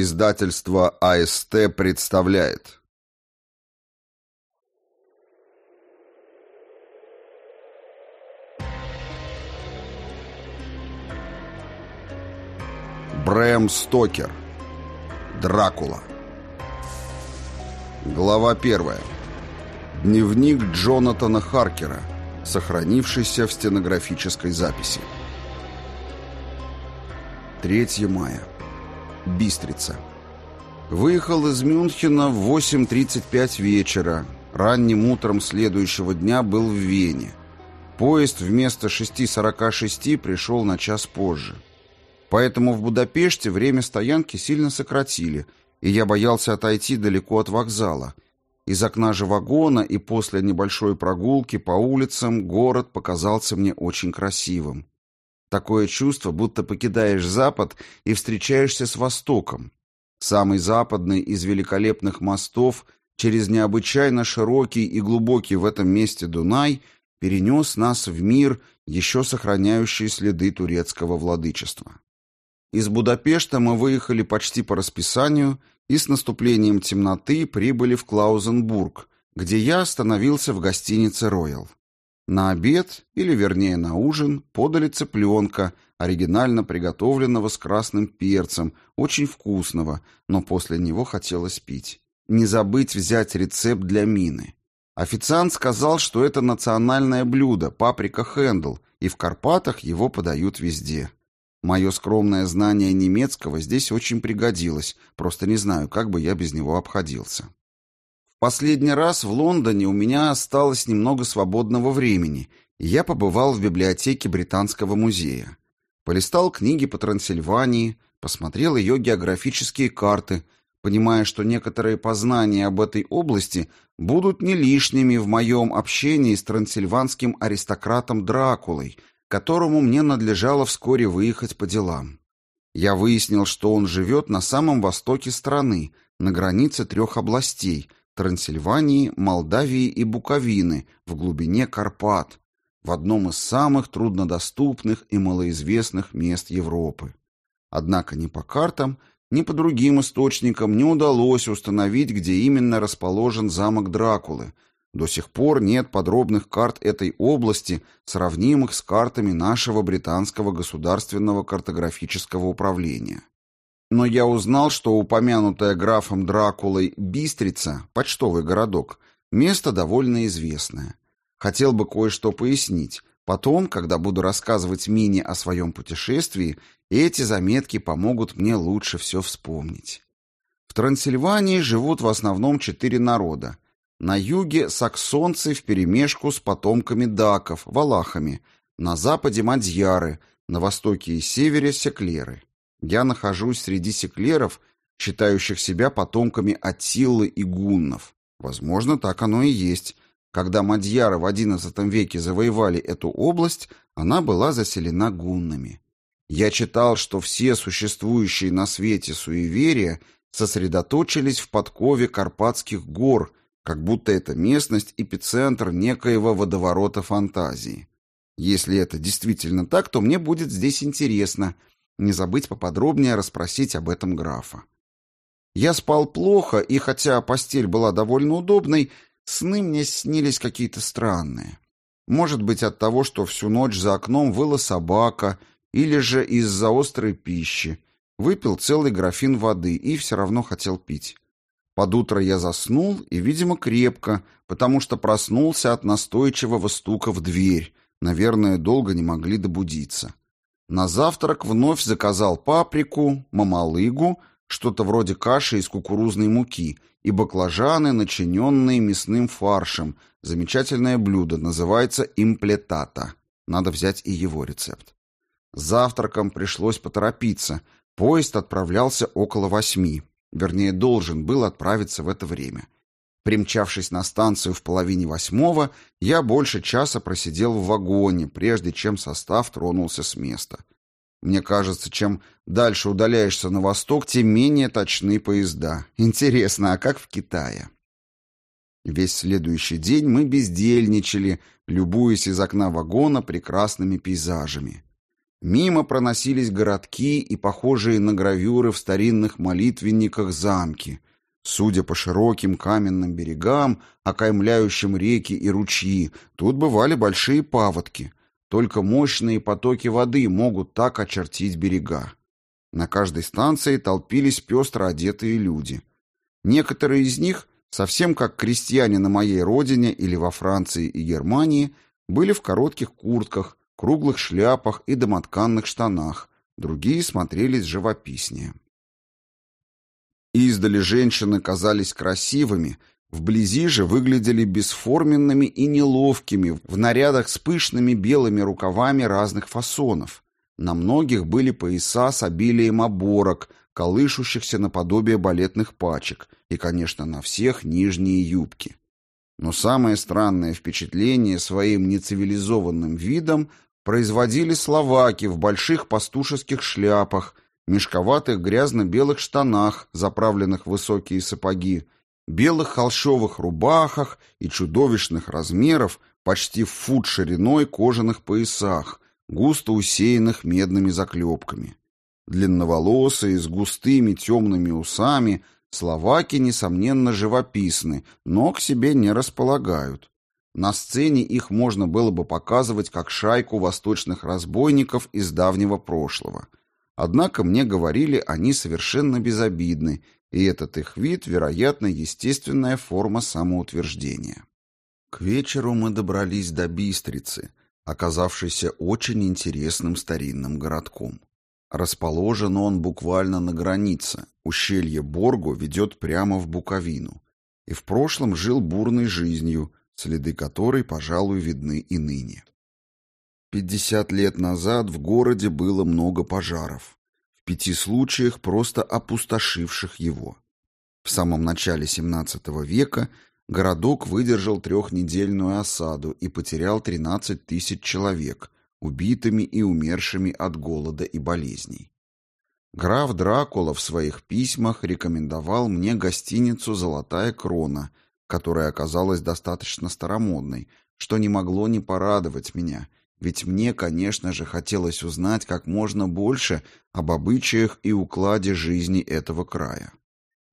Издательство АСТ представляет. Брэм Стокер. Дракула. Глава первая. Дневник Джонатана Харкера, сохранившийся в стенографической записи. 3 мая Бистрица. Выехал из Мюнхена в 8.35 вечера. Ранним утром следующего дня был в Вене. Поезд вместо 6.46 пришел на час позже. Поэтому в Будапеште время стоянки сильно сократили, и я боялся отойти далеко от вокзала. Из окна же вагона и после небольшой прогулки по улицам город показался мне очень красивым. Такое чувство, будто покидаешь Запад и встречаешься с Востоком. Самый западный из великолепных мостов через необычайно широкий и глубокий в этом месте Дунай перенес нас в мир, еще сохраняющий следы турецкого владычества. Из Будапешта мы выехали почти по расписанию и с наступлением темноты прибыли в Клаузенбург, где я остановился в гостинице «Роял». На обед, или вернее на ужин, подали цыпленка, оригинально приготовленного с красным перцем, очень вкусного, но после него хотелось пить. Не забыть взять рецепт для мины. Официант сказал, что это национальное блюдо, паприка хэндл, и в Карпатах его подают везде. Мое скромное знание немецкого здесь очень пригодилось, просто не знаю, как бы я без него обходился. Последний раз в Лондоне у меня осталось немного свободного времени, и я побывал в библиотеке Британского музея. Полистал книги по Трансильвании, посмотрел ее географические карты, понимая, что некоторые познания об этой области будут не лишними в моем общении с трансильванским аристократом Дракулой, которому мне надлежало вскоре выехать по делам. Я выяснил, что он живет на самом востоке страны, на границе трех областей – Трансильвании, Молдавии и Буковины в глубине Карпат, в одном из самых труднодоступных и малоизвестных мест Европы. Однако ни по картам, ни по другим источникам не удалось установить, где именно расположен замок Дракулы. До сих пор нет подробных карт этой области, сравнимых с картами нашего британского государственного картографического управления. Но я узнал, что упомянутая графом Дракулой Бистрица, почтовый городок, место довольно известное. Хотел бы кое-что пояснить. Потом, когда буду рассказывать Мине о своем путешествии, эти заметки помогут мне лучше все вспомнить. В Трансильвании живут в основном четыре народа. На юге саксонцы вперемешку с потомками даков, валахами, на западе мадьяры, на востоке и севере секлеры. Я нахожусь среди секлеров, считающих себя потомками Аттилы и гуннов. Возможно, так оно и есть. Когда мадьяры в XI веке завоевали эту область, она была заселена гуннами. Я читал, что все существующие на свете суеверия сосредоточились в подкове Карпатских гор, как будто эта местность эпицентр некоего водоворота фантазии. Если это действительно так, то мне будет здесь интересно – не забыть поподробнее расспросить об этом графа. Я спал плохо, и хотя постель была довольно удобной, сны мне снились какие-то странные. Может быть, от того, что всю ночь за окном выла собака, или же из-за острой пищи. Выпил целый графин воды и все равно хотел пить. Под утро я заснул, и, видимо, крепко, потому что проснулся от настойчивого стука в дверь. Наверное, долго не могли добудиться. На завтрак вновь заказал паприку, мамалыгу, что-то вроде каши из кукурузной муки, и баклажаны, начиненные мясным фаршем. Замечательное блюдо, называется имплетата. Надо взять и его рецепт. завтраком пришлось поторопиться. Поезд отправлялся около восьми. Вернее, должен был отправиться в это время. Примчавшись на станцию в половине восьмого, я больше часа просидел в вагоне, прежде чем состав тронулся с места. Мне кажется, чем дальше удаляешься на восток, тем менее точны поезда. Интересно, а как в Китае? Весь следующий день мы бездельничали, любуясь из окна вагона прекрасными пейзажами. Мимо проносились городки и похожие на гравюры в старинных молитвенниках замки. Судя по широким каменным берегам, окаймляющим реки и ручьи, тут бывали большие паводки. Только мощные потоки воды могут так очертить берега. На каждой станции толпились пестро одетые люди. Некоторые из них, совсем как крестьяне на моей родине или во Франции и Германии, были в коротких куртках, круглых шляпах и домотканных штанах, другие смотрелись живописнее. Издали женщины казались красивыми, вблизи же выглядели бесформенными и неловкими в нарядах с пышными белыми рукавами разных фасонов. На многих были пояса с обилием оборок, колышущихся наподобие балетных пачек, и, конечно, на всех нижние юбки. Но самое странное впечатление своим нецивилизованным видом производили словаки в больших пастушеских шляпах, мешковатых грязно-белых штанах, заправленных в высокие сапоги, белых холщовых рубахах и чудовищных размеров, почти в фут шириной кожаных поясах, густо усеянных медными заклепками. Длинноволосые, с густыми темными усами, словаки, несомненно, живописны, но к себе не располагают. На сцене их можно было бы показывать как шайку восточных разбойников из давнего прошлого. Однако мне говорили, они совершенно безобидны, и этот их вид, вероятно, естественная форма самоутверждения. К вечеру мы добрались до Бистрицы, оказавшейся очень интересным старинным городком. Расположен он буквально на границе, ущелье Борго ведет прямо в Буковину, и в прошлом жил бурной жизнью, следы которой, пожалуй, видны и ныне. Пятьдесят лет назад в городе было много пожаров, в пяти случаях просто опустошивших его. В самом начале XVII века городок выдержал трехнедельную осаду и потерял 13 тысяч человек, убитыми и умершими от голода и болезней. Граф Дракула в своих письмах рекомендовал мне гостиницу «Золотая крона», которая оказалась достаточно старомодной, что не могло не порадовать меня, ведь мне, конечно же, хотелось узнать как можно больше об обычаях и укладе жизни этого края.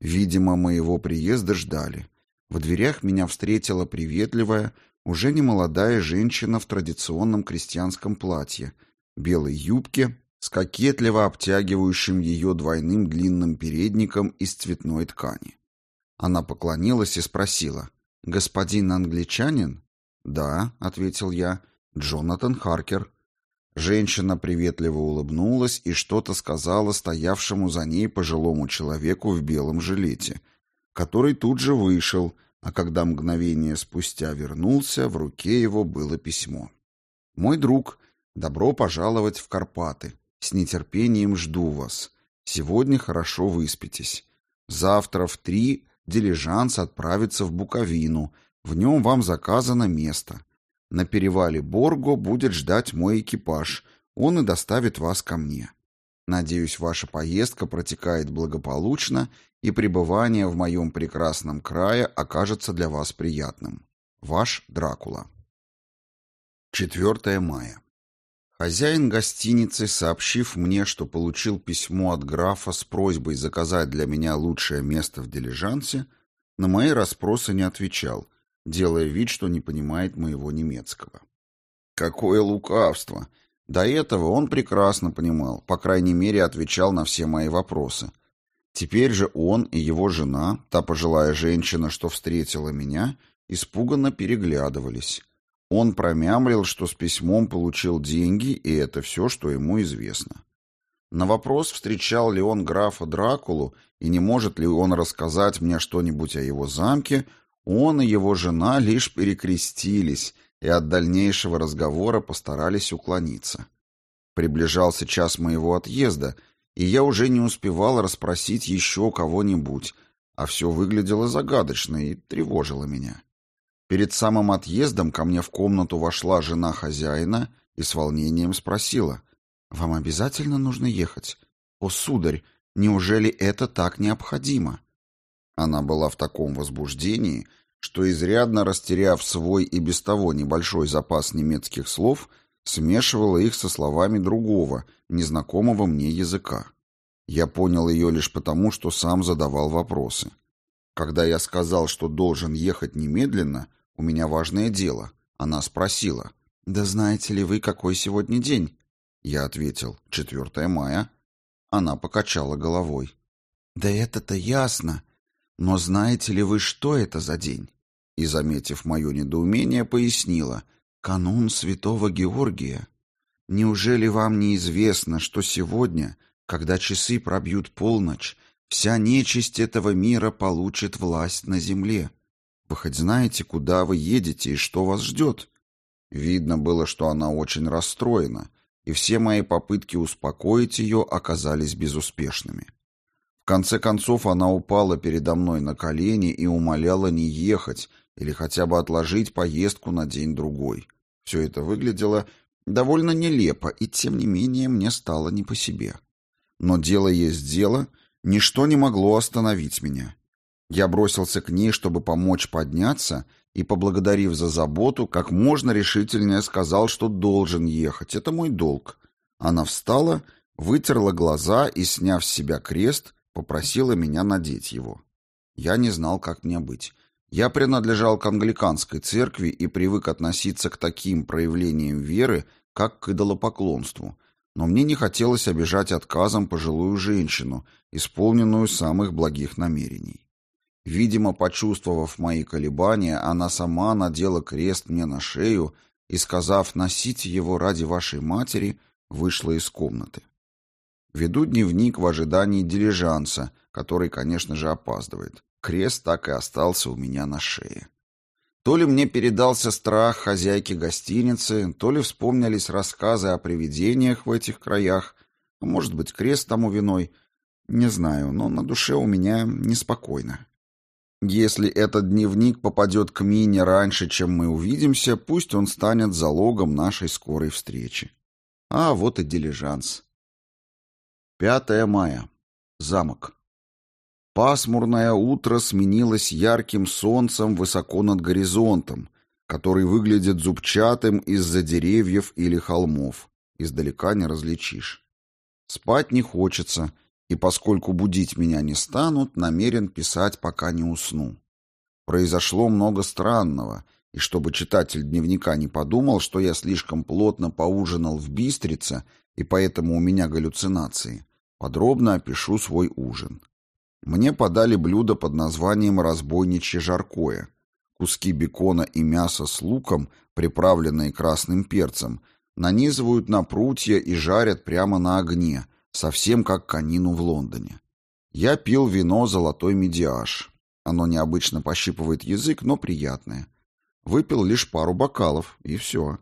Видимо, моего приезда ждали. В дверях меня встретила приветливая, уже не молодая женщина в традиционном крестьянском платье, белой юбке с кокетливо обтягивающим ее двойным длинным передником из цветной ткани. Она поклонилась и спросила. «Господин англичанин?» «Да», — ответил я, — «Джонатан Харкер». Женщина приветливо улыбнулась и что-то сказала стоявшему за ней пожилому человеку в белом жилете, который тут же вышел, а когда мгновение спустя вернулся, в руке его было письмо. «Мой друг, добро пожаловать в Карпаты. С нетерпением жду вас. Сегодня хорошо выспитесь. Завтра в три дилижанс отправится в Буковину. В нем вам заказано место. На перевале Борго будет ждать мой экипаж. Он и доставит вас ко мне. Надеюсь, ваша поездка протекает благополучно, и пребывание в моем прекрасном крае окажется для вас приятным. Ваш Дракула. 4 мая. Хозяин гостиницы, сообщив мне, что получил письмо от графа с просьбой заказать для меня лучшее место в дилижансе, на мои расспросы не отвечал, делая вид, что не понимает моего немецкого. Какое лукавство! До этого он прекрасно понимал, по крайней мере, отвечал на все мои вопросы. Теперь же он и его жена, та пожилая женщина, что встретила меня, испуганно переглядывались. Он промямлил, что с письмом получил деньги, и это все, что ему известно. На вопрос, встречал ли он графа Дракулу и не может ли он рассказать мне что-нибудь о его замке, он и его жена лишь перекрестились и от дальнейшего разговора постарались уклониться. Приближался час моего отъезда, и я уже не успевал расспросить еще кого-нибудь, а все выглядело загадочно и тревожило меня. Перед самым отъездом ко мне в комнату вошла жена хозяина и с волнением спросила, «Вам обязательно нужно ехать? О, сударь, неужели это так необходимо?» Она была в таком возбуждении, что, изрядно растеряв свой и без того небольшой запас немецких слов, смешивала их со словами другого, незнакомого мне языка. Я понял ее лишь потому, что сам задавал вопросы. Когда я сказал, что должен ехать немедленно, у меня важное дело, она спросила, «Да знаете ли вы, какой сегодня день?» Я ответил, «4 мая». Она покачала головой. «Да это-то ясно. Но знаете ли вы, что это за день?» И, заметив мое недоумение, пояснила, «Канун Святого Георгия. Неужели вам не известно, что сегодня, когда часы пробьют полночь, Вся нечисть этого мира получит власть на земле. Вы хоть знаете, куда вы едете и что вас ждет?» Видно было, что она очень расстроена, и все мои попытки успокоить ее оказались безуспешными. Конце концов она упала передо мной на колени и умоляла не ехать или хотя бы отложить поездку на день-другой. Все это выглядело довольно нелепо, и тем не менее мне стало не по себе. Но дело есть дело — Ничто не могло остановить меня. Я бросился к ней, чтобы помочь подняться, и, поблагодарив за заботу, как можно решительнее сказал, что должен ехать. Это мой долг. Она встала, вытерла глаза и, сняв с себя крест, попросила меня надеть его. Я не знал, как мне быть. Я принадлежал к англиканской церкви и привык относиться к таким проявлениям веры, как к идолопоклонству, но мне не хотелось обижать отказом пожилую женщину, исполненную самых благих намерений. Видимо, почувствовав мои колебания, она сама надела крест мне на шею и, сказав «носите его ради вашей матери», вышла из комнаты. Веду дневник в ожидании дилижанса, который, конечно же, опаздывает. Крест так и остался у меня на шее. То ли мне передался страх хозяйки гостиницы, то ли вспомнились рассказы о привидениях в этих краях, а может быть, крест тому виной, не знаю, но на душе у меня неспокойно. Если этот дневник попадет к Мине раньше, чем мы увидимся, пусть он станет залогом нашей скорой встречи. А вот и дилижанс. 5 мая. Замок. Пасмурное утро сменилось ярким солнцем высоко над горизонтом, который выглядит зубчатым из-за деревьев или холмов. Издалека не различишь. Спать не хочется, и поскольку будить меня не станут, намерен писать, пока не усну. Произошло много странного, и чтобы читатель дневника не подумал, что я слишком плотно поужинал в Бистрице, и поэтому у меня галлюцинации, подробно опишу свой ужин. Мне подали блюдо под названием «разбойничье жаркое». Куски бекона и мяса с луком, приправленные красным перцем, нанизывают на прутья и жарят прямо на огне, совсем как конину в Лондоне. Я пил вино «Золотой медиаж». Оно необычно пощипывает язык, но приятное. Выпил лишь пару бокалов, и все.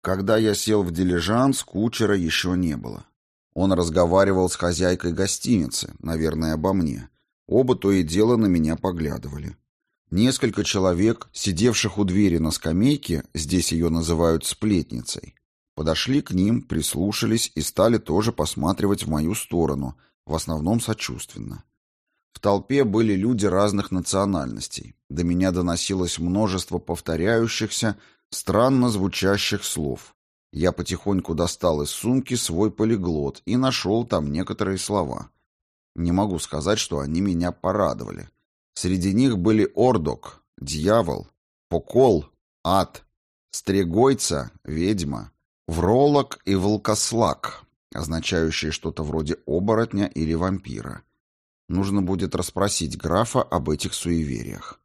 Когда я сел в дилижанс, кучера еще не было. Он разговаривал с хозяйкой гостиницы, наверное, обо мне. Оба то и дело на меня поглядывали. Несколько человек, сидевших у двери на скамейке, здесь ее называют сплетницей, подошли к ним, прислушались и стали тоже посматривать в мою сторону, в основном сочувственно. В толпе были люди разных национальностей. До меня доносилось множество повторяющихся, странно звучащих слов. Я потихоньку достал из сумки свой полиглот и нашел там некоторые слова. Не могу сказать, что они меня порадовали. Среди них были ордок, дьявол, покол, ад, стрегойца, ведьма, вролок и волкослак, означающие что-то вроде оборотня или вампира. Нужно будет расспросить графа об этих суевериях.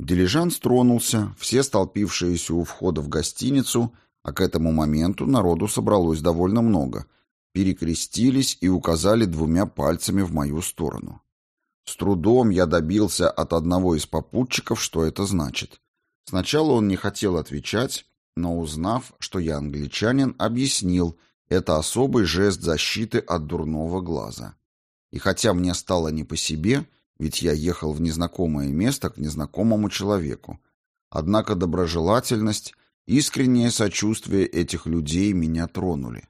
Дилижанс тронулся, все столпившиеся у входа в гостиницу а к этому моменту народу собралось довольно много, перекрестились и указали двумя пальцами в мою сторону. С трудом я добился от одного из попутчиков, что это значит. Сначала он не хотел отвечать, но узнав, что я англичанин, объяснил, это особый жест защиты от дурного глаза. И хотя мне стало не по себе, ведь я ехал в незнакомое место к незнакомому человеку, однако доброжелательность Искреннее сочувствие этих людей меня тронули.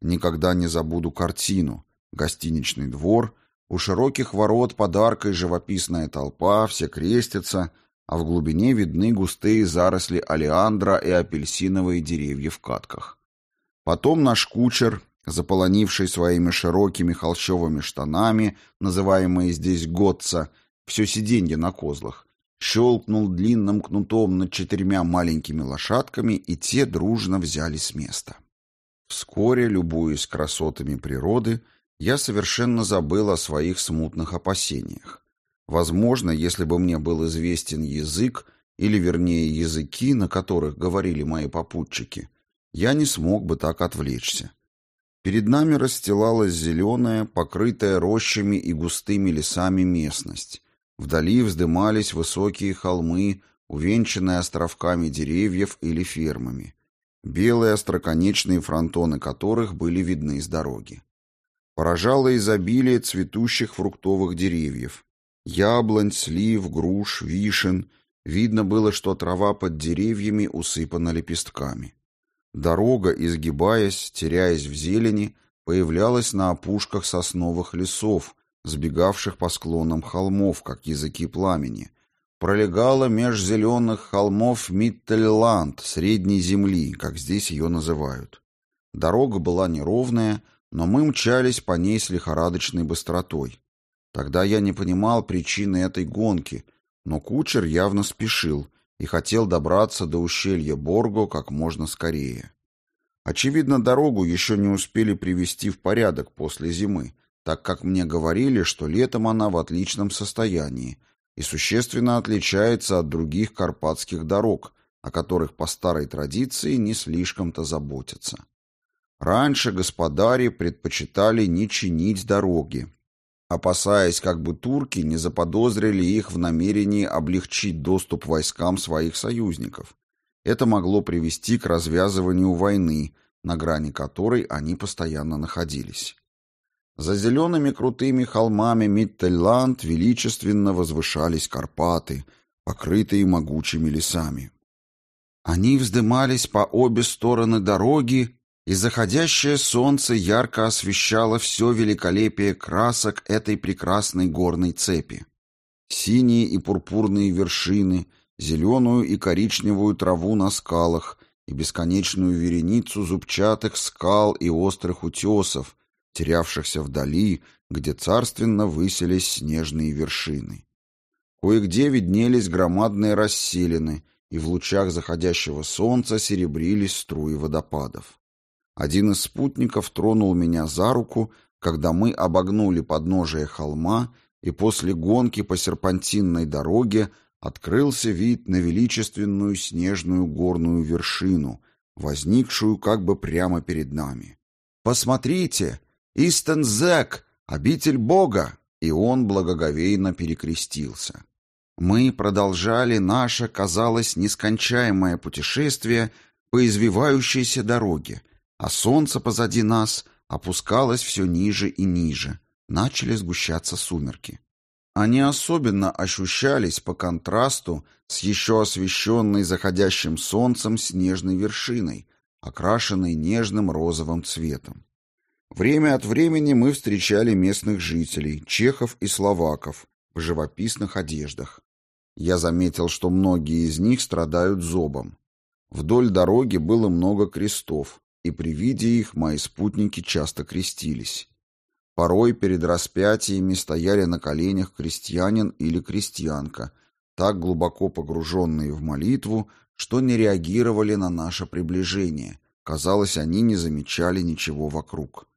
Никогда не забуду картину. Гостиничный двор, у широких ворот подаркой живописная толпа, все крестятся, а в глубине видны густые заросли алиандра и апельсиновые деревья в катках. Потом наш кучер, заполонивший своими широкими холщовыми штанами, называемые здесь готца, все сиденье на козлах, щелкнул длинным кнутом над четырьмя маленькими лошадками, и те дружно взяли с места. Вскоре, любуясь красотами природы, я совершенно забыл о своих смутных опасениях. Возможно, если бы мне был известен язык, или вернее языки, на которых говорили мои попутчики, я не смог бы так отвлечься. Перед нами расстилалась зеленая, покрытая рощами и густыми лесами местность. Вдали вздымались высокие холмы, увенчанные островками деревьев или фермами, белые остроконечные фронтоны которых были видны с дороги. Поражало изобилие цветущих фруктовых деревьев. Яблонь, слив, груш, вишен. Видно было, что трава под деревьями усыпана лепестками. Дорога, изгибаясь, теряясь в зелени, появлялась на опушках сосновых лесов, сбегавших по склонам холмов, как языки пламени. Пролегала меж зеленых холмов Миттельланд, средней земли, как здесь ее называют. Дорога была неровная, но мы мчались по ней с лихорадочной быстротой. Тогда я не понимал причины этой гонки, но кучер явно спешил и хотел добраться до ущелья Борго как можно скорее. Очевидно, дорогу еще не успели привести в порядок после зимы, так как мне говорили, что летом она в отличном состоянии и существенно отличается от других карпатских дорог, о которых по старой традиции не слишком-то заботятся. Раньше господари предпочитали не чинить дороги, опасаясь, как бы турки не заподозрили их в намерении облегчить доступ войскам своих союзников. Это могло привести к развязыванию войны, на грани которой они постоянно находились. За зелеными крутыми холмами Миттельланд величественно возвышались Карпаты, покрытые могучими лесами. Они вздымались по обе стороны дороги и заходящее солнце ярко освещало все великолепие красок этой прекрасной горной цепи. Синие и пурпурные вершины, зеленую и коричневую траву на скалах и бесконечную вереницу зубчатых скал и острых утесов, терявшихся вдали, где царственно высились снежные вершины. Кое-где виднелись громадные расселины, и в лучах заходящего солнца серебрились струи водопадов. Один из спутников тронул меня за руку, когда мы обогнули подножие холма, и после гонки по серпантинной дороге открылся вид на величественную снежную горную вершину, возникшую как бы прямо перед нами. «Посмотрите! Истензек! Обитель Бога!» И он благоговейно перекрестился. Мы продолжали наше, казалось, нескончаемое путешествие по извивающейся дороге, а солнце позади нас опускалось все ниже и ниже. Начали сгущаться сумерки. Они особенно ощущались по контрасту с еще освещенной заходящим солнцем снежной вершиной, окрашенной нежным розовым цветом. Время от времени мы встречали местных жителей, чехов и словаков, в живописных одеждах. Я заметил, что многие из них страдают зобом. Вдоль дороги было много крестов, и при виде их мои спутники часто крестились. Порой перед распятиями стояли на коленях крестьянин или крестьянка, так глубоко погруженные в молитву, что не реагировали на наше приближение. Казалось, они не замечали ничего вокруг.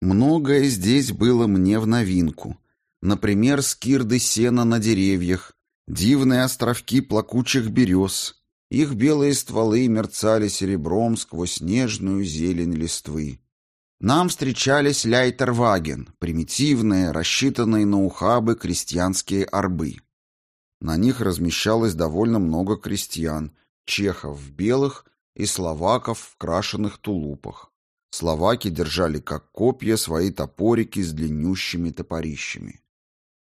Многое здесь было мне в новинку. Например, скирды сена на деревьях, дивные островки плакучих берез, их белые стволы мерцали серебром сквозь нежную зелень листвы. Нам встречались ляйтерваген, примитивные, рассчитанные на ухабы крестьянские арбы. На них размещалось довольно много крестьян, чехов в белых и словаков в крашеных тулупах. Словаки держали как копья свои топорики с длиннющими топорищами.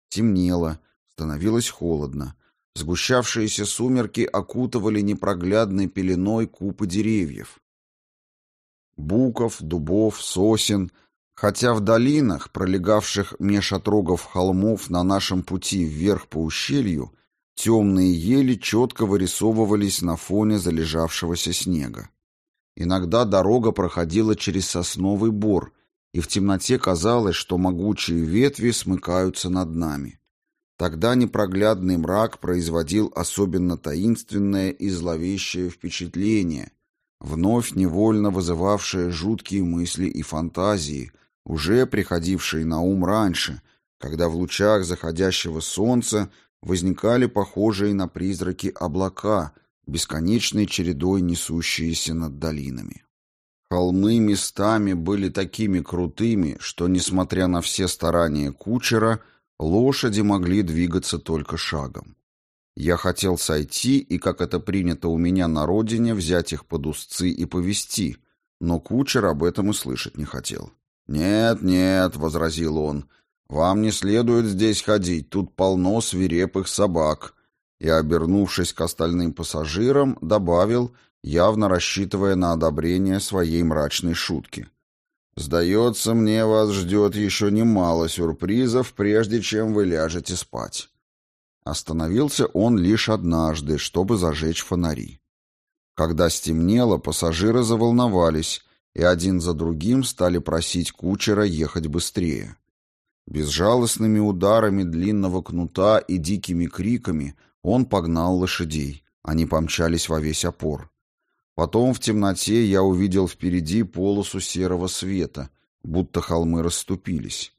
Темнело, становилось холодно. Сгущавшиеся сумерки окутывали непроглядной пеленой купы деревьев. Буков, дубов, сосен, хотя в долинах, пролегавших меж отрогов холмов на нашем пути вверх по ущелью, темные ели четко вырисовывались на фоне залежавшегося снега. Иногда дорога проходила через сосновый бор, и в темноте казалось, что могучие ветви смыкаются над нами. Тогда непроглядный мрак производил особенно таинственное и зловещее впечатление, вновь невольно вызывавшее жуткие мысли и фантазии, уже приходившие на ум раньше, когда в лучах заходящего солнца возникали похожие на призраки облака, бесконечной чередой несущиеся над долинами. Холмы местами были такими крутыми, что, несмотря на все старания кучера, лошади могли двигаться только шагом. Я хотел сойти и, как это принято у меня на родине, взять их под узцы и повести, но кучер об этом и слышать не хотел. «Нет, нет», — возразил он, — «вам не следует здесь ходить, тут полно свирепых собак», и, обернувшись к остальным пассажирам, добавил — явно рассчитывая на одобрение своей мрачной шутки. «Сдается мне, вас ждет еще немало сюрпризов, прежде чем вы ляжете спать». Остановился он лишь однажды, чтобы зажечь фонари. Когда стемнело, пассажиры заволновались и один за другим стали просить кучера ехать быстрее. Безжалостными ударами длинного кнута и дикими криками он погнал лошадей. Они помчались во весь опор. Потом в темноте я увидел впереди полосу серого света, будто холмы расступились.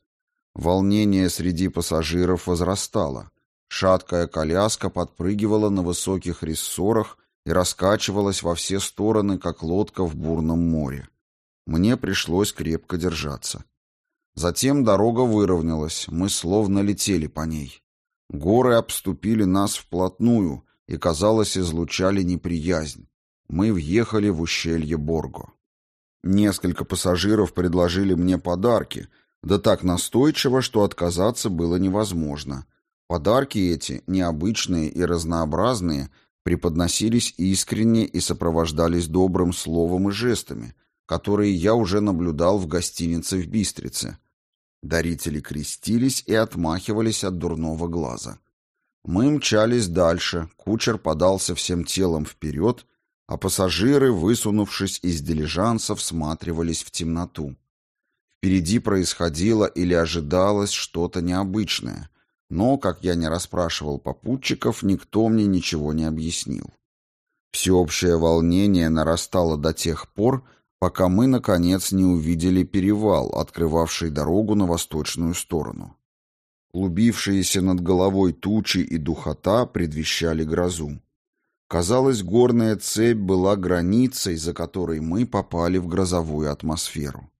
Волнение среди пассажиров возрастало. Шаткая коляска подпрыгивала на высоких рессорах и раскачивалась во все стороны, как лодка в бурном море. Мне пришлось крепко держаться. Затем дорога выровнялась, мы словно летели по ней. Горы обступили нас вплотную и, казалось, излучали неприязнь мы въехали в ущелье Борго. Несколько пассажиров предложили мне подарки, да так настойчиво, что отказаться было невозможно. Подарки эти, необычные и разнообразные, преподносились искренне и сопровождались добрым словом и жестами, которые я уже наблюдал в гостинице в Бистрице. Дарители крестились и отмахивались от дурного глаза. Мы мчались дальше, кучер подался всем телом вперед а пассажиры, высунувшись из дилижанса, всматривались в темноту. Впереди происходило или ожидалось что-то необычное, но, как я не расспрашивал попутчиков, никто мне ничего не объяснил. Всеобщее волнение нарастало до тех пор, пока мы, наконец, не увидели перевал, открывавший дорогу на восточную сторону. Клубившиеся над головой тучи и духота предвещали грозу. Казалось, горная цепь была границей, за которой мы попали в грозовую атмосферу.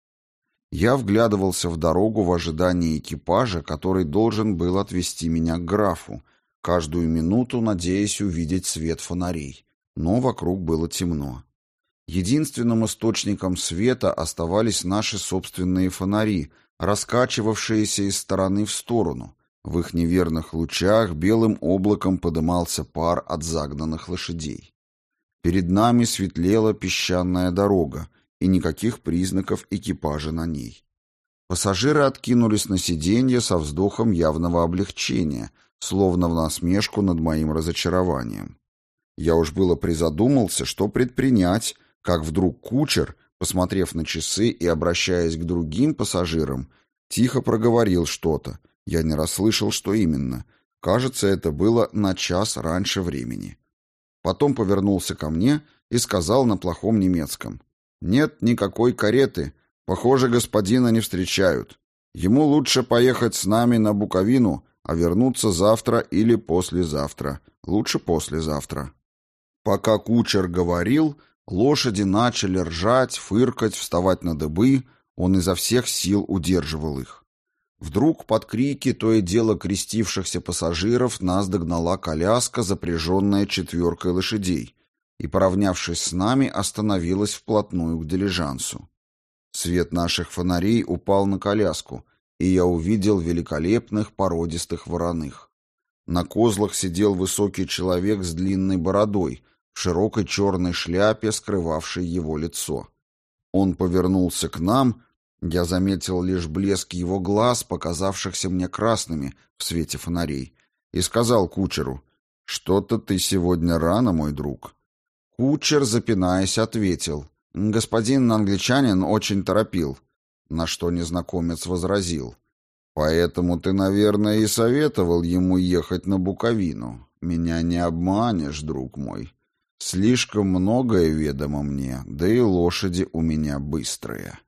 Я вглядывался в дорогу в ожидании экипажа, который должен был отвезти меня к графу, каждую минуту надеясь увидеть свет фонарей, но вокруг было темно. Единственным источником света оставались наши собственные фонари, раскачивавшиеся из стороны в сторону, в их неверных лучах белым облаком подымался пар от загнанных лошадей. Перед нами светлела песчаная дорога, и никаких признаков экипажа на ней. Пассажиры откинулись на сиденье со вздохом явного облегчения, словно в насмешку над моим разочарованием. Я уж было призадумался, что предпринять, как вдруг кучер, посмотрев на часы и обращаясь к другим пассажирам, тихо проговорил что-то — я не расслышал, что именно. Кажется, это было на час раньше времени. Потом повернулся ко мне и сказал на плохом немецком. «Нет никакой кареты. Похоже, господина не встречают. Ему лучше поехать с нами на Буковину, а вернуться завтра или послезавтра. Лучше послезавтра». Пока кучер говорил, лошади начали ржать, фыркать, вставать на дыбы. Он изо всех сил удерживал их. Вдруг под крики то и дело крестившихся пассажиров нас догнала коляска, запряженная четверкой лошадей, и, поравнявшись с нами, остановилась вплотную к дилижансу. Свет наших фонарей упал на коляску, и я увидел великолепных породистых вороных. На козлах сидел высокий человек с длинной бородой, в широкой черной шляпе, скрывавшей его лицо. Он повернулся к нам я заметил лишь блеск его глаз, показавшихся мне красными в свете фонарей, и сказал кучеру, «Что-то ты сегодня рано, мой друг». Кучер, запинаясь, ответил, Господин англичанин очень торопил, на что незнакомец возразил. Поэтому ты, наверное, и советовал ему ехать на Буковину. Меня не обманешь, друг мой. Слишком многое ведомо мне, да и лошади у меня быстрые.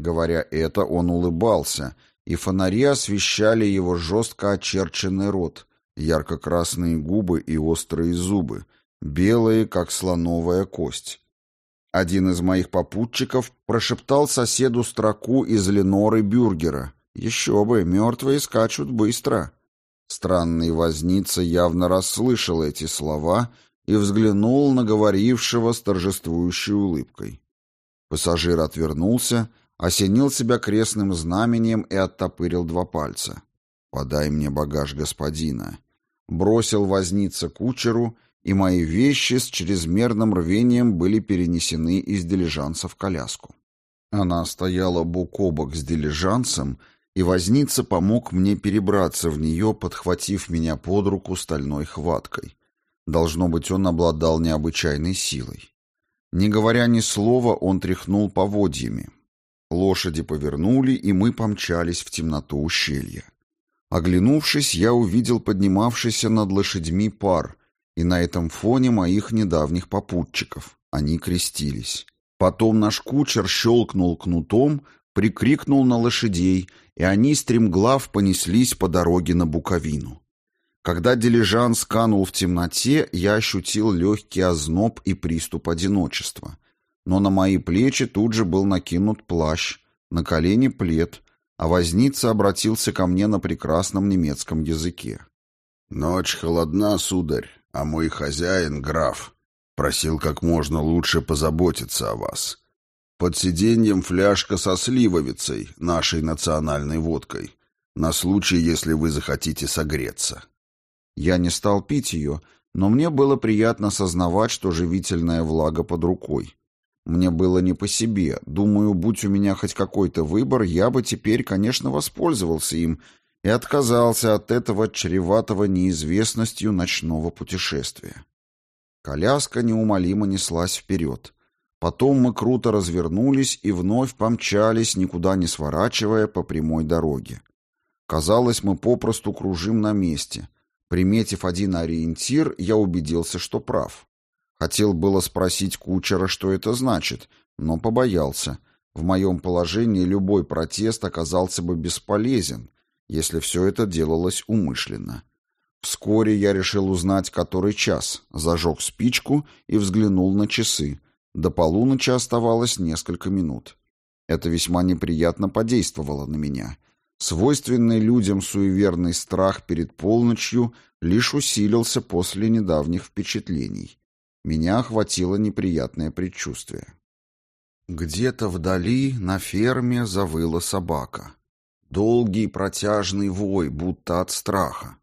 Говоря это, он улыбался, и фонари освещали его жестко очерченный рот, ярко-красные губы и острые зубы, белые, как слоновая кость. Один из моих попутчиков прошептал соседу строку из Леноры Бюргера. «Еще бы, мертвые скачут быстро». Странный возница явно расслышал эти слова и взглянул на говорившего с торжествующей улыбкой. Пассажир отвернулся, осенил себя крестным знамением и оттопырил два пальца. «Подай мне багаж господина». Бросил возница кучеру и мои вещи с чрезмерным рвением были перенесены из дилижанса в коляску. Она стояла бок о бок с дилижансом, и возница помог мне перебраться в нее, подхватив меня под руку стальной хваткой. Должно быть, он обладал необычайной силой. Не говоря ни слова, он тряхнул поводьями. Лошади повернули, и мы помчались в темноту ущелья. Оглянувшись, я увидел поднимавшийся над лошадьми пар, и на этом фоне моих недавних попутчиков. Они крестились. Потом наш кучер щелкнул кнутом, прикрикнул на лошадей, и они стремглав понеслись по дороге на Буковину. Когда дилижанс канул в темноте, я ощутил легкий озноб и приступ одиночества. Но на мои плечи тут же был накинут плащ, на колени плед, а возница обратился ко мне на прекрасном немецком языке. «Ночь холодна, сударь а мой хозяин, граф, просил как можно лучше позаботиться о вас. Под сиденьем фляжка со сливовицей, нашей национальной водкой, на случай, если вы захотите согреться. Я не стал пить ее, но мне было приятно сознавать, что живительная влага под рукой. Мне было не по себе. Думаю, будь у меня хоть какой-то выбор, я бы теперь, конечно, воспользовался им и отказался от этого чреватого неизвестностью ночного путешествия. Коляска неумолимо неслась вперед. Потом мы круто развернулись и вновь помчались, никуда не сворачивая по прямой дороге. Казалось, мы попросту кружим на месте. Приметив один ориентир, я убедился, что прав. Хотел было спросить кучера, что это значит, но побоялся. В моем положении любой протест оказался бы бесполезен, если все это делалось умышленно. Вскоре я решил узнать, который час, зажег спичку и взглянул на часы. До полуночи оставалось несколько минут. Это весьма неприятно подействовало на меня. Свойственный людям суеверный страх перед полночью лишь усилился после недавних впечатлений. Меня охватило неприятное предчувствие. Где-то вдали на ферме завыла собака. Долгий протяжный вой, будто от страха.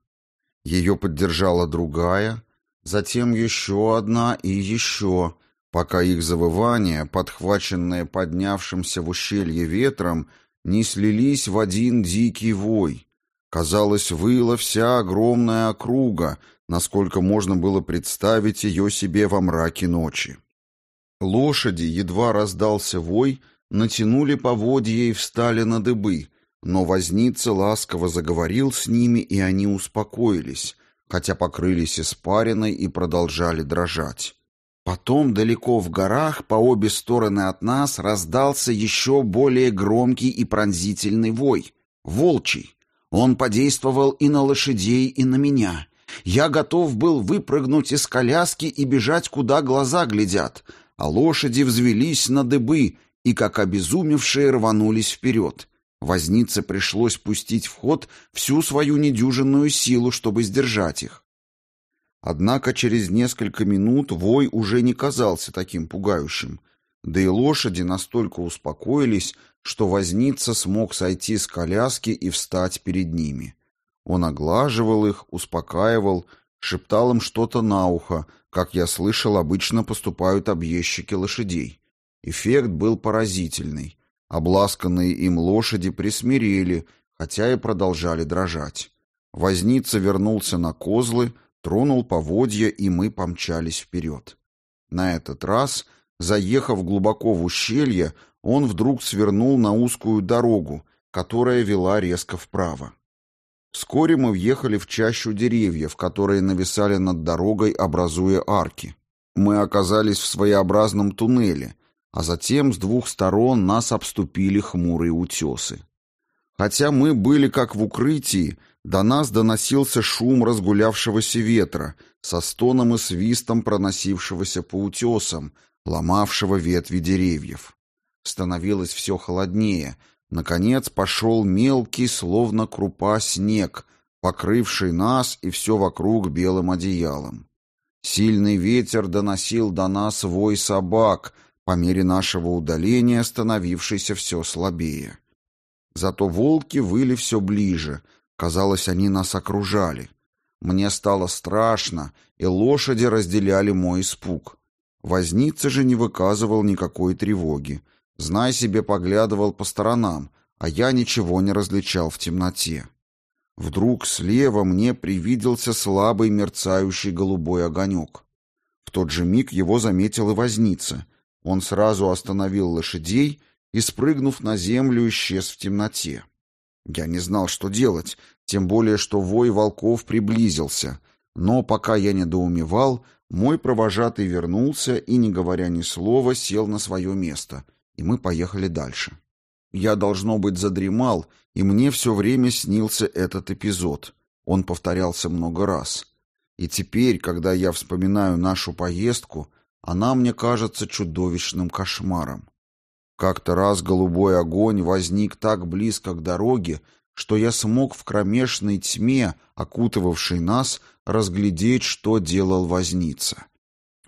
Ее поддержала другая, затем еще одна и еще, пока их завывания, подхваченные поднявшимся в ущелье ветром, не слились в один дикий вой. Казалось, выла вся огромная округа, насколько можно было представить ее себе во мраке ночи. Лошади, едва раздался вой, натянули поводья и встали на дыбы — но возница ласково заговорил с ними, и они успокоились, хотя покрылись испариной и продолжали дрожать. Потом далеко в горах, по обе стороны от нас, раздался еще более громкий и пронзительный вой. Волчий. Он подействовал и на лошадей, и на меня. Я готов был выпрыгнуть из коляски и бежать, куда глаза глядят, а лошади взвелись на дыбы и, как обезумевшие, рванулись вперед. Вознице пришлось пустить в ход всю свою недюжинную силу, чтобы сдержать их. Однако через несколько минут вой уже не казался таким пугающим, да и лошади настолько успокоились, что возница смог сойти с коляски и встать перед ними. Он оглаживал их, успокаивал, шептал им что-то на ухо, как я слышал, обычно поступают объездчики лошадей. Эффект был поразительный. Обласканные им лошади присмирели, хотя и продолжали дрожать. Возница вернулся на козлы, тронул поводья, и мы помчались вперед. На этот раз Заехав глубоко в ущелье, он вдруг свернул на узкую дорогу, которая вела резко вправо. Вскоре мы въехали в чащу деревьев, которые нависали над дорогой, образуя арки. Мы оказались в своеобразном туннеле, а затем с двух сторон нас обступили хмурые утесы. Хотя мы были как в укрытии, до нас доносился шум разгулявшегося ветра, со стоном и свистом проносившегося по утесам, ломавшего ветви деревьев. Становилось все холоднее. Наконец пошел мелкий, словно крупа, снег, покрывший нас и все вокруг белым одеялом. Сильный ветер доносил до нас вой собак, по мере нашего удаления становившийся все слабее. Зато волки выли все ближе, казалось, они нас окружали. Мне стало страшно, и лошади разделяли мой испуг. Возница же не выказывал никакой тревоги. Знай себе, поглядывал по сторонам, а я ничего не различал в темноте. Вдруг слева мне привиделся слабый мерцающий голубой огонек. В тот же миг его заметил и возница. Он сразу остановил лошадей и, спрыгнув на землю, исчез в темноте. Я не знал, что делать, тем более, что вой волков приблизился, но пока я недоумевал, мой провожатый вернулся и, не говоря ни слова, сел на свое место, и мы поехали дальше. Я, должно быть, задремал, и мне все время снился этот эпизод. Он повторялся много раз. И теперь, когда я вспоминаю нашу поездку, она мне кажется чудовищным кошмаром. Как-то раз голубой огонь возник так близко к дороге, что я смог в кромешной тьме, окутывавшей нас, разглядеть, что делал возница.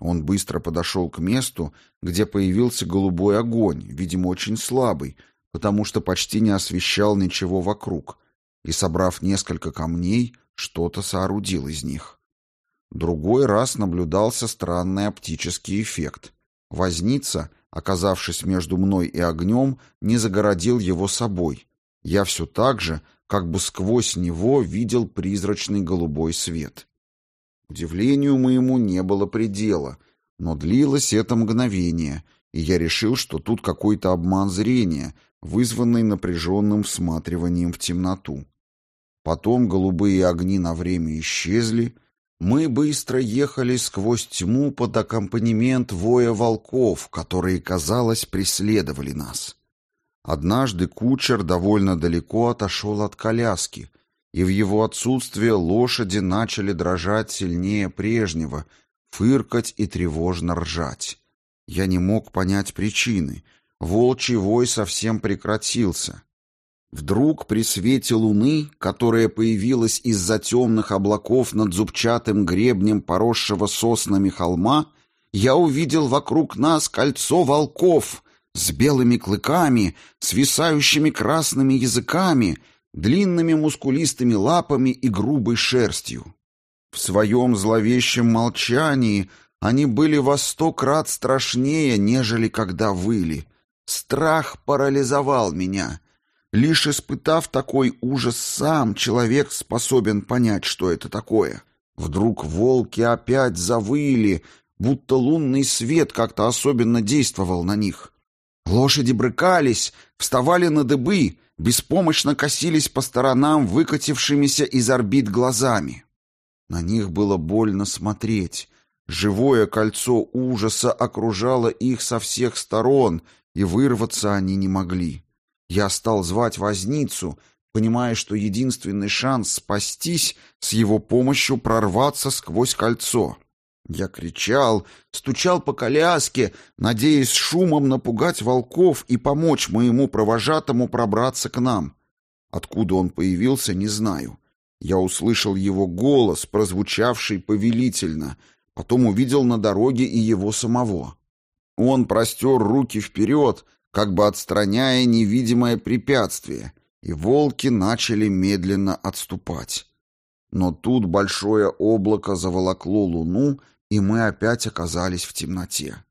Он быстро подошел к месту, где появился голубой огонь, видимо, очень слабый, потому что почти не освещал ничего вокруг, и, собрав несколько камней, что-то соорудил из них. Другой раз наблюдался странный оптический эффект. Возница — оказавшись между мной и огнем, не загородил его собой. Я все так же, как бы сквозь него, видел призрачный голубой свет. Удивлению моему не было предела, но длилось это мгновение, и я решил, что тут какой-то обман зрения, вызванный напряженным всматриванием в темноту. Потом голубые огни на время исчезли, мы быстро ехали сквозь тьму под аккомпанемент воя волков, которые, казалось, преследовали нас. Однажды кучер довольно далеко отошел от коляски, и в его отсутствие лошади начали дрожать сильнее прежнего, фыркать и тревожно ржать. Я не мог понять причины. Волчий вой совсем прекратился. Вдруг при свете луны, которая появилась из-за темных облаков над зубчатым гребнем поросшего соснами холма, я увидел вокруг нас кольцо волков с белыми клыками, свисающими красными языками, длинными мускулистыми лапами и грубой шерстью. В своем зловещем молчании они были во сто крат страшнее, нежели когда выли. Страх парализовал меня — Лишь испытав такой ужас сам, человек способен понять, что это такое. Вдруг волки опять завыли, будто лунный свет как-то особенно действовал на них. Лошади брыкались, вставали на дыбы, беспомощно косились по сторонам выкатившимися из орбит глазами. На них было больно смотреть. Живое кольцо ужаса окружало их со всех сторон, и вырваться они не могли. Я стал звать возницу, понимая, что единственный шанс спастись с его помощью прорваться сквозь кольцо. Я кричал, стучал по коляске, надеясь шумом напугать волков и помочь моему провожатому пробраться к нам. Откуда он появился, не знаю. Я услышал его голос, прозвучавший повелительно, потом увидел на дороге и его самого. Он простер руки вперед, как бы отстраняя невидимое препятствие, и волки начали медленно отступать. Но тут большое облако заволокло луну, и мы опять оказались в темноте.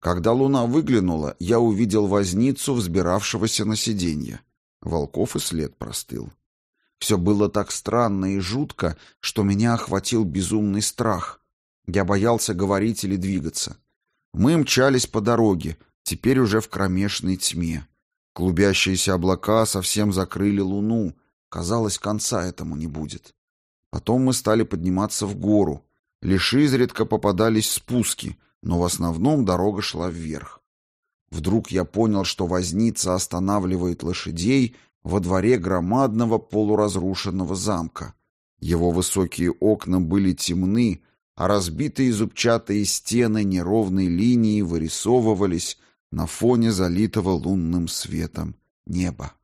Когда луна выглянула, я увидел возницу, взбиравшегося на сиденье. Волков и след простыл. Все было так странно и жутко, что меня охватил безумный страх. Я боялся говорить или двигаться. Мы мчались по дороге, теперь уже в кромешной тьме. Клубящиеся облака совсем закрыли луну. Казалось, конца этому не будет. Потом мы стали подниматься в гору. Лишь изредка попадались спуски, но в основном дорога шла вверх. Вдруг я понял, что возница останавливает лошадей во дворе громадного полуразрушенного замка. Его высокие окна были темны, а разбитые зубчатые стены неровной линии вырисовывались на фоне залитого лунным светом неба.